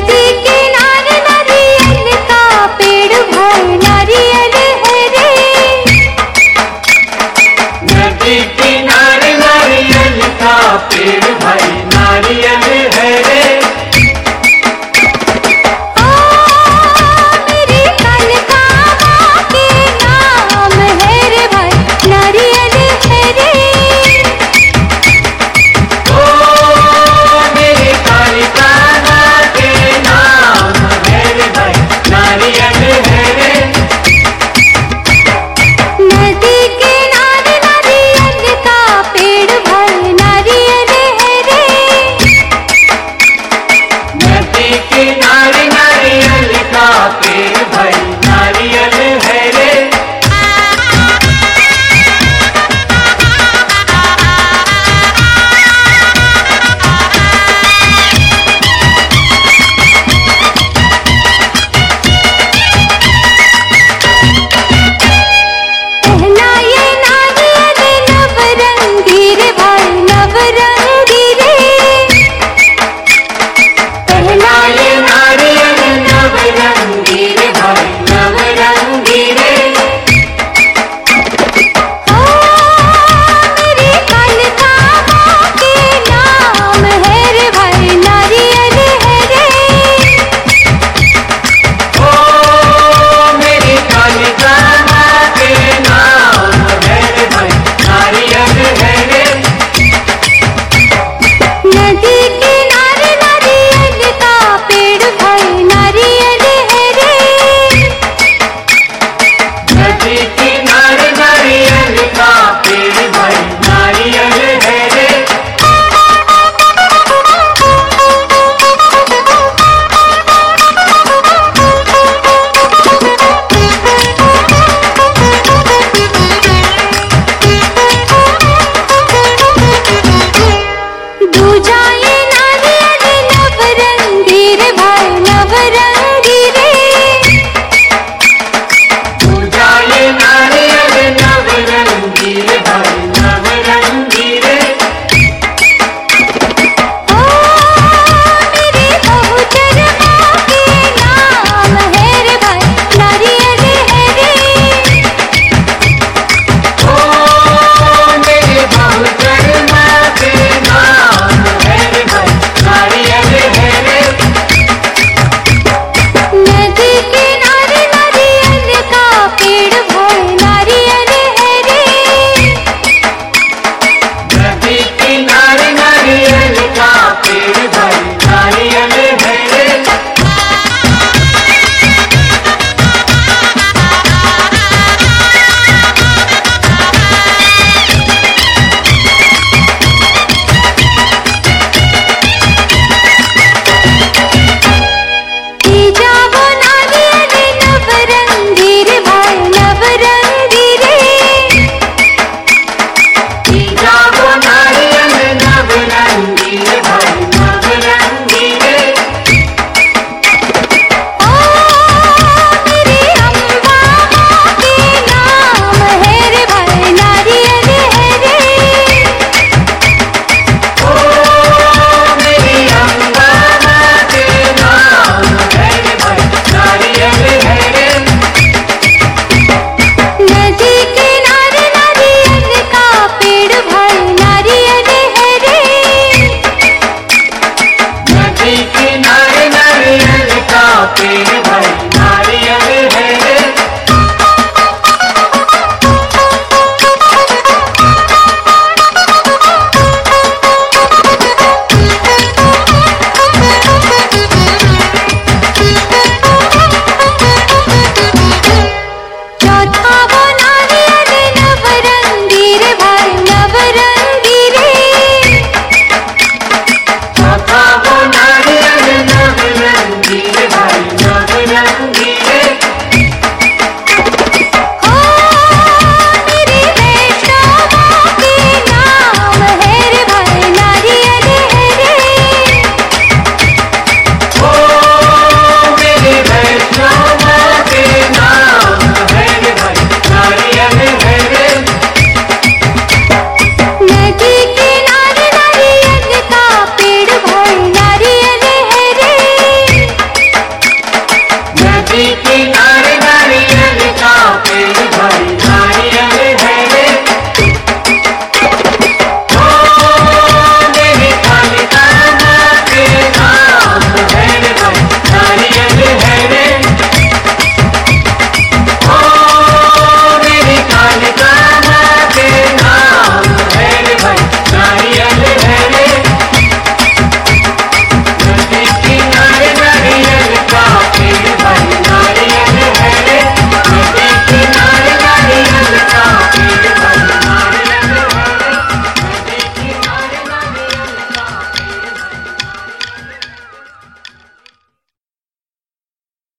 नदी किनारे नदी का पेड़ भरना But